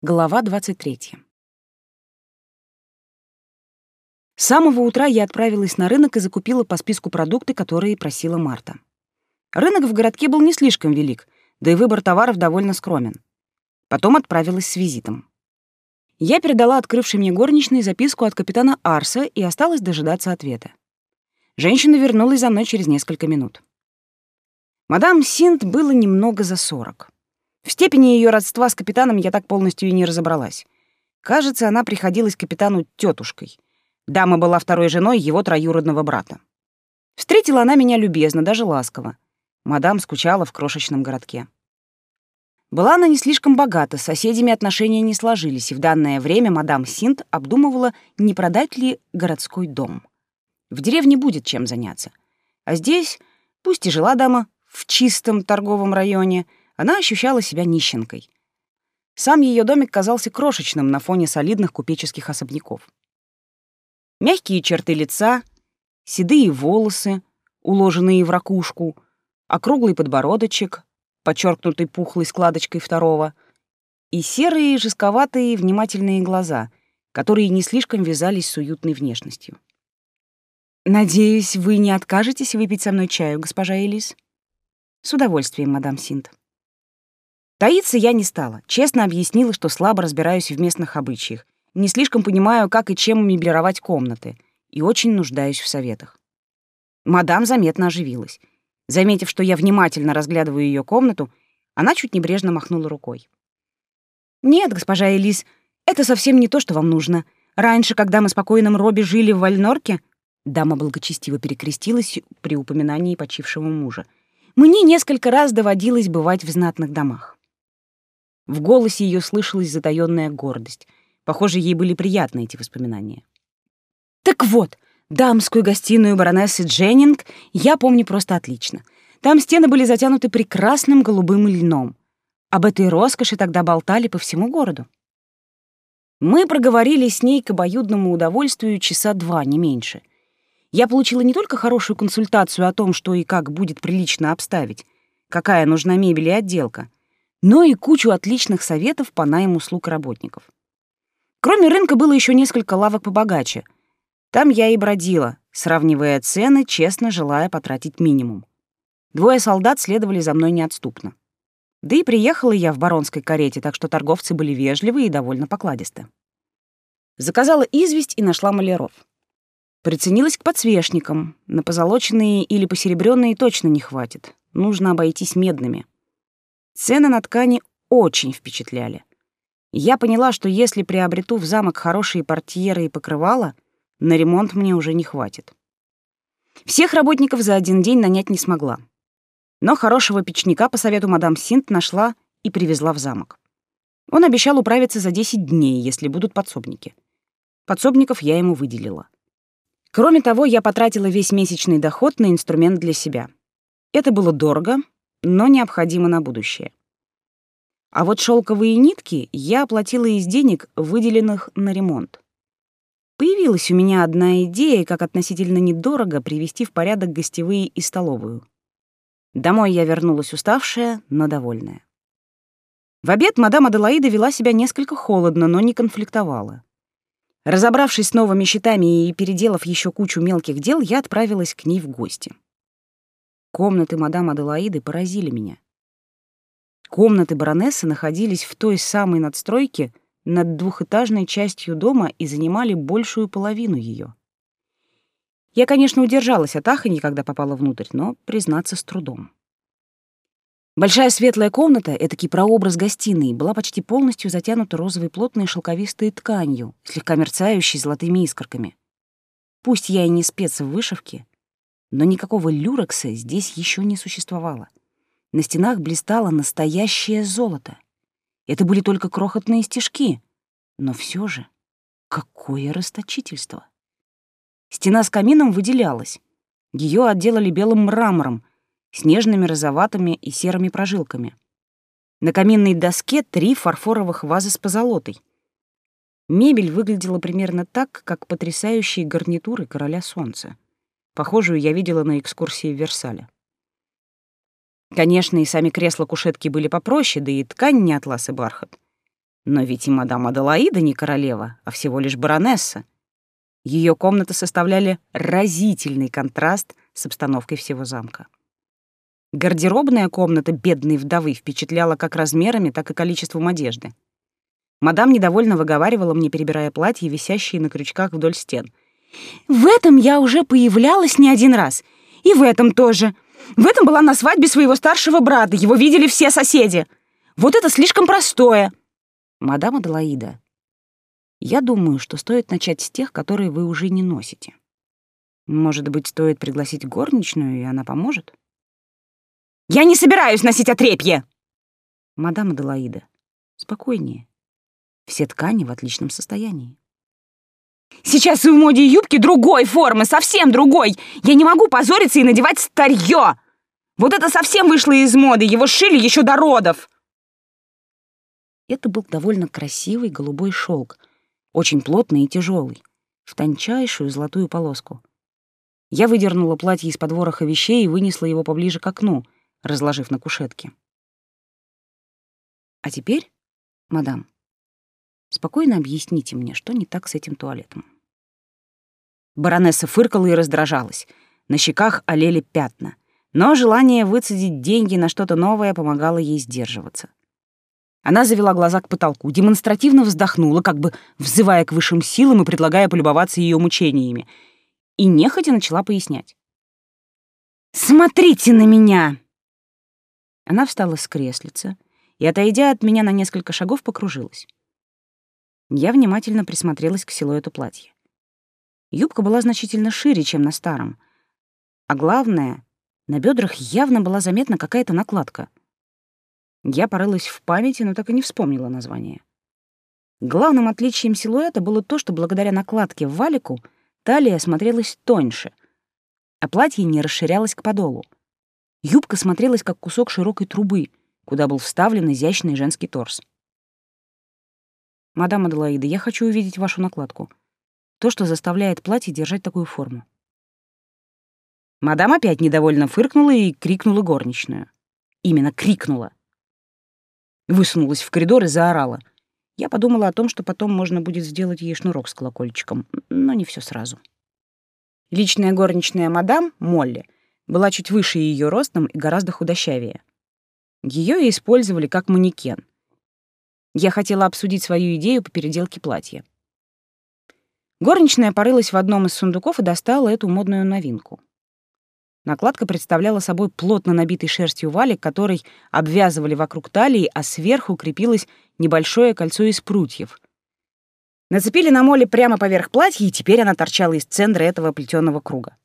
Глава 23. С самого утра я отправилась на рынок и закупила по списку продукты, которые просила Марта. Рынок в городке был не слишком велик, да и выбор товаров довольно скромен. Потом отправилась с визитом. Я передала открывшей мне горничной записку от капитана Арса и осталась дожидаться ответа. Женщина вернулась за мной через несколько минут. Мадам Синт было немного за сорок. В степени ее родства с капитаном я так полностью и не разобралась. Кажется, она приходилась капитану тетушкой. Дама была второй женой его троюродного брата. Встретила она меня любезно, даже ласково. Мадам скучала в крошечном городке. Была она не слишком богата, с соседями отношения не сложились, и в данное время мадам Синт обдумывала, не продать ли городской дом. В деревне будет чем заняться. А здесь, пусть и жила дама в чистом торговом районе, она ощущала себя нищенкой. Сам ее домик казался крошечным на фоне солидных купеческих особняков. Мягкие черты лица, седые волосы, уложенные в ракушку, округлый подбородочек, подчеркнутый пухлой складочкой второго, и серые, жестковатые, внимательные глаза, которые не слишком вязались с уютной внешностью. «Надеюсь, вы не откажетесь выпить со мной чаю, госпожа Элис?» «С удовольствием, мадам Синт». Таиться я не стала, честно объяснила, что слабо разбираюсь в местных обычаях, не слишком понимаю, как и чем меблировать комнаты, и очень нуждаюсь в советах. Мадам заметно оживилась. Заметив, что я внимательно разглядываю ее комнату, она чуть небрежно махнула рукой. «Нет, госпожа Элис, это совсем не то, что вам нужно. Раньше, когда мы с покойным Робби жили в Вальнорке...» Дама благочестиво перекрестилась при упоминании почившего мужа. «Мне несколько раз доводилось бывать в знатных домах. В голосе ее слышалась затаённая гордость. Похоже, ей были приятны эти воспоминания. Так вот, дамскую гостиную баронессы Дженнинг я помню просто отлично. Там стены были затянуты прекрасным голубым льном. Об этой роскоши тогда болтали по всему городу. Мы проговорили с ней к обоюдному удовольствию часа два, не меньше. Я получила не только хорошую консультацию о том, что и как будет прилично обставить, какая нужна мебель и отделка — но и кучу отличных советов по найму услуг работников. Кроме рынка было еще несколько лавок побогаче. Там я и бродила, сравнивая цены, честно желая потратить минимум. Двое солдат следовали за мной неотступно. Да и приехала я в баронской карете, так что торговцы были вежливы и довольно покладисты. Заказала известь и нашла маляров. Приценилась к подсвечникам. На позолоченные или посеребрённые точно не хватит. Нужно обойтись медными. Цены на ткани очень впечатляли. Я поняла, что если приобрету в замок хорошие портьеры и покрывала, на ремонт мне уже не хватит. Всех работников за один день нанять не смогла. Но хорошего печника по совету мадам Синт нашла и привезла в замок. Он обещал управиться за 10 дней, если будут подсобники. Подсобников я ему выделила. Кроме того, я потратила весь месячный доход на инструмент для себя. Это было дорого, но необходимо на будущее. А вот шелковые нитки я оплатила из денег, выделенных на ремонт. Появилась у меня одна идея, как относительно недорого привести в порядок гостевые и столовую. Домой я вернулась уставшая, но довольная. В обед мадам Аделаида вела себя несколько холодно, но не конфликтовала. Разобравшись с новыми счетами и переделав еще кучу мелких дел, я отправилась к ней в гости. Комнаты мадам Аделаиды поразили меня. Комнаты баронессы находились в той самой надстройке над двухэтажной частью дома и занимали большую половину ее. Я, конечно, удержалась от ахани, когда попала внутрь, но, признаться, с трудом. Большая светлая комната, этакий прообраз гостиной, была почти полностью затянута розовой плотной шелковистой тканью, слегка мерцающей золотыми искорками. Пусть я и не спец в вышивке, но никакого люрекса здесь еще не существовало. На стенах блистало настоящее золото. Это были только крохотные стежки, но все же какое расточительство! Стена с камином выделялась. Ее отделали белым мрамором, снежными розоватыми и серыми прожилками. На каминной доске три фарфоровых вазы с позолотой. Мебель выглядела примерно так, как потрясающие гарнитуры короля солнца. Похожую я видела на экскурсии в Версале. Конечно, и сами кресла-кушетки были попроще, да и ткань не атлас и бархат. Но ведь и мадам Аделаида не королева, а всего лишь баронесса. Ее комнаты составляли разительный контраст с обстановкой всего замка. Гардеробная комната бедной вдовы впечатляла как размерами, так и количеством одежды. Мадам недовольно выговаривала мне, перебирая платья, висящие на крючках вдоль стен. «В этом я уже появлялась не один раз. И в этом тоже. В этом была на свадьбе своего старшего брата. Его видели все соседи. Вот это слишком простое». «Мадам Аделаида, я думаю, что стоит начать с тех, которые вы уже не носите. Может быть, стоит пригласить горничную, и она поможет?» «Я не собираюсь носить отрепье!» «Мадам Аделаида, спокойнее. Все ткани в отличном состоянии. Сейчас в моде юбки другой формы, совсем другой. Я не могу позориться и надевать старье. Вот это совсем вышло из моды, его шили еще до родов. Это был довольно красивый голубой шелк, очень плотный и тяжелый, в тончайшую золотую полоску. Я выдернула платье из-под вороха вещей и вынесла его поближе к окну, разложив на кушетке. А теперь, мадам, Спокойно объясните мне, что не так с этим туалетом. Баронесса фыркала и раздражалась. На щеках олели пятна. Но желание выцедить деньги на что-то новое помогало ей сдерживаться. Она завела глаза к потолку, демонстративно вздохнула, как бы взывая к высшим силам и предлагая полюбоваться ее мучениями, и нехотя начала пояснять. «Смотрите на меня!» Она встала с креслица и, отойдя от меня на несколько шагов, покружилась. Я внимательно присмотрелась к силуэту платья. Юбка была значительно шире, чем на старом. А главное, на бедрах явно была заметна какая-то накладка. Я порылась в памяти, но так и не вспомнила название. Главным отличием силуэта было то, что благодаря накладке в валику талия смотрелась тоньше, а платье не расширялось к подолу. Юбка смотрелась как кусок широкой трубы, куда был вставлен изящный женский торс. «Мадам Аделаида, я хочу увидеть вашу накладку. То, что заставляет платье держать такую форму». Мадам опять недовольно фыркнула и крикнула горничную. Именно крикнула. Высунулась в коридор и заорала. Я подумала о том, что потом можно будет сделать ей шнурок с колокольчиком, но не все сразу. Личная горничная мадам, Молли, была чуть выше ее ростом и гораздо худощавее. Ее использовали как манекен — я хотела обсудить свою идею по переделке платья. Горничная порылась в одном из сундуков и достала эту модную новинку. Накладка представляла собой плотно набитый шерстью валик, который обвязывали вокруг талии, а сверху крепилось небольшое кольцо из прутьев. Нацепили на моле прямо поверх платья, и теперь она торчала из центра этого плетеного круга.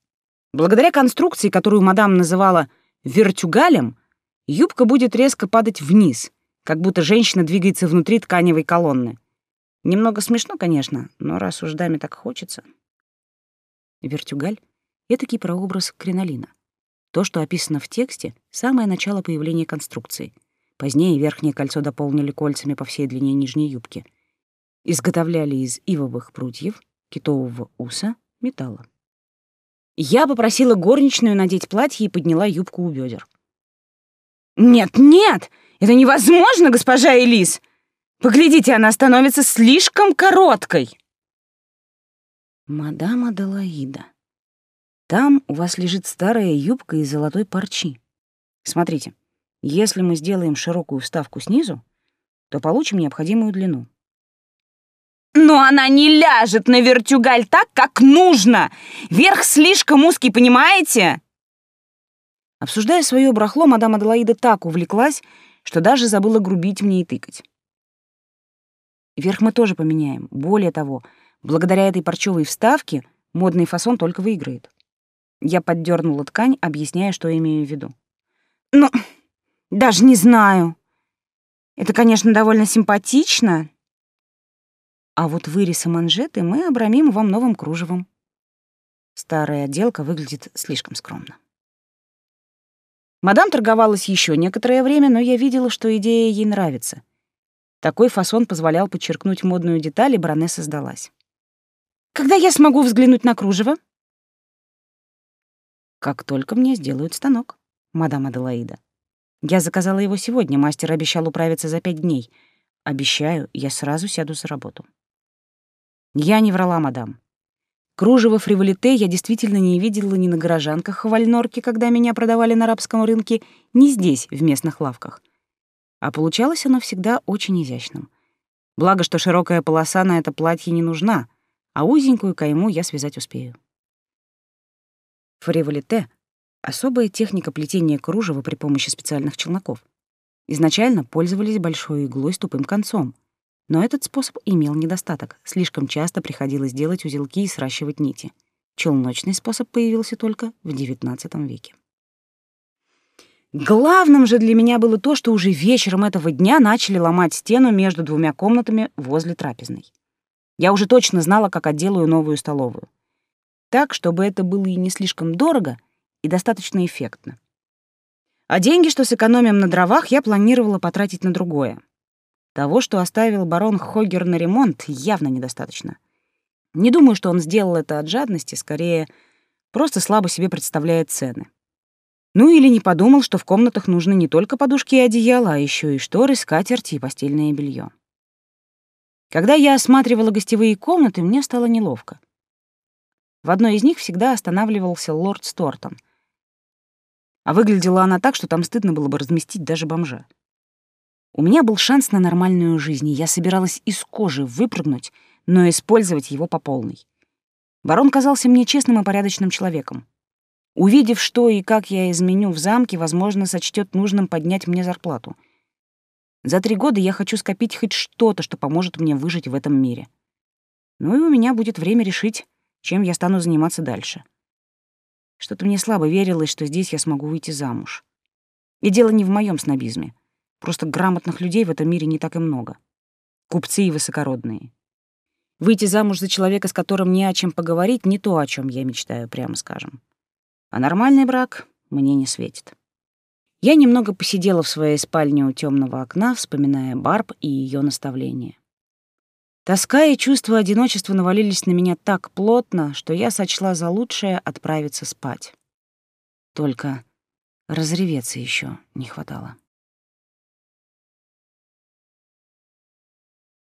Благодаря конструкции, которую мадам называла «вертюгалем», юбка будет резко падать вниз — как будто женщина двигается внутри тканевой колонны. Немного смешно, конечно, но раз уж даме так хочется. Вертюгаль — этакий прообраз кринолина. То, что описано в тексте, — самое начало появления конструкции. Позднее верхнее кольцо дополнили кольцами по всей длине нижней юбки. Изготовляли из ивовых прутьев, китового уса, металла. Я попросила горничную надеть платье и подняла юбку у бедер. «Нет, нет! Это невозможно, госпожа Элис! Поглядите, она становится слишком короткой!» «Мадам Аделаида, там у вас лежит старая юбка из золотой парчи. Смотрите, если мы сделаем широкую вставку снизу, то получим необходимую длину. Но она не ляжет на вертюгаль так, как нужно. Верх слишком узкий, понимаете? Обсуждая свое брахло, мадам Аделаида так увлеклась, что даже забыла грубить мне и тыкать. Верх мы тоже поменяем. Более того, благодаря этой парчевой вставке модный фасон только выиграет. Я поддернула ткань, объясняя, что имею в виду. «Ну, даже не знаю. Это, конечно, довольно симпатично. А вот вырез и манжеты мы обрамим вам новым кружевом. Старая отделка выглядит слишком скромно. Мадам торговалась еще некоторое время, но я видела, что идея ей нравится. Такой фасон позволял подчеркнуть модную деталь, и баронесса сдалась. «Когда я смогу взглянуть на кружево?» «Как только мне сделают станок, мадам Аделаида. Я заказала его сегодня, мастер обещал управиться за пять дней, Обещаю, я сразу сяду за работу. Я не врала, мадам. Кружево фриволите я действительно не видела ни на горожанках в Вальнорке, когда меня продавали на арабском рынке, ни здесь, в местных лавках. А получалось оно всегда очень изящным. Благо, что широкая полоса на это платье не нужна, а узенькую кайму я связать успею. Фриволите — особая техника плетения кружева при помощи специальных челноков. Изначально пользовались большой иглой с тупым концом, но этот способ имел недостаток. Слишком часто приходилось делать узелки и сращивать нити. Челночный способ появился только в XIX веке. Главным же для меня было то, что уже вечером этого дня начали ломать стену между двумя комнатами возле трапезной. Я уже точно знала, как отделаю новую столовую. Так, чтобы это было и не слишком дорого, и достаточно эффектно. А деньги, что сэкономим на дровах, я планировала потратить на другое. Того, что оставил барон Хогер на ремонт, явно недостаточно. Не думаю, что он сделал это от жадности, скорее, просто слабо себе представляет цены. Ну или не подумал, что в комнатах нужны не только подушки и одеяла, а еще и шторы, скатерти и постельное белье. Когда я осматривала гостевые комнаты, мне стало неловко. В одной из них всегда останавливался лорд Стортон. А выглядела она так, что там стыдно было бы разместить даже бомжа. У меня был шанс на нормальную жизнь, и я собиралась из кожи выпрыгнуть, но использовать его по полной. Барон казался мне честным и порядочным человеком. Увидев, что и как я изменю в замке, возможно, сочтет нужным поднять мне зарплату. За три года я хочу скопить хоть что-то, что поможет мне выжить в этом мире. Ну и у меня будет время решить, чем я стану заниматься дальше. Что-то мне слабо верилось, что здесь я смогу выйти замуж. И дело не в моем снобизме. Просто грамотных людей в этом мире не так и много. Купцы и высокородные. Выйти замуж за человека, с которым не о чем поговорить, не то, о чем я мечтаю, прямо скажем. А нормальный брак мне не светит. Я немного посидела в своей спальне у темного окна, вспоминая Барб и ее наставления. Тоска и чувство одиночества навалились на меня так плотно, что я сочла за лучшее отправиться спать. Только разреветься еще не хватало.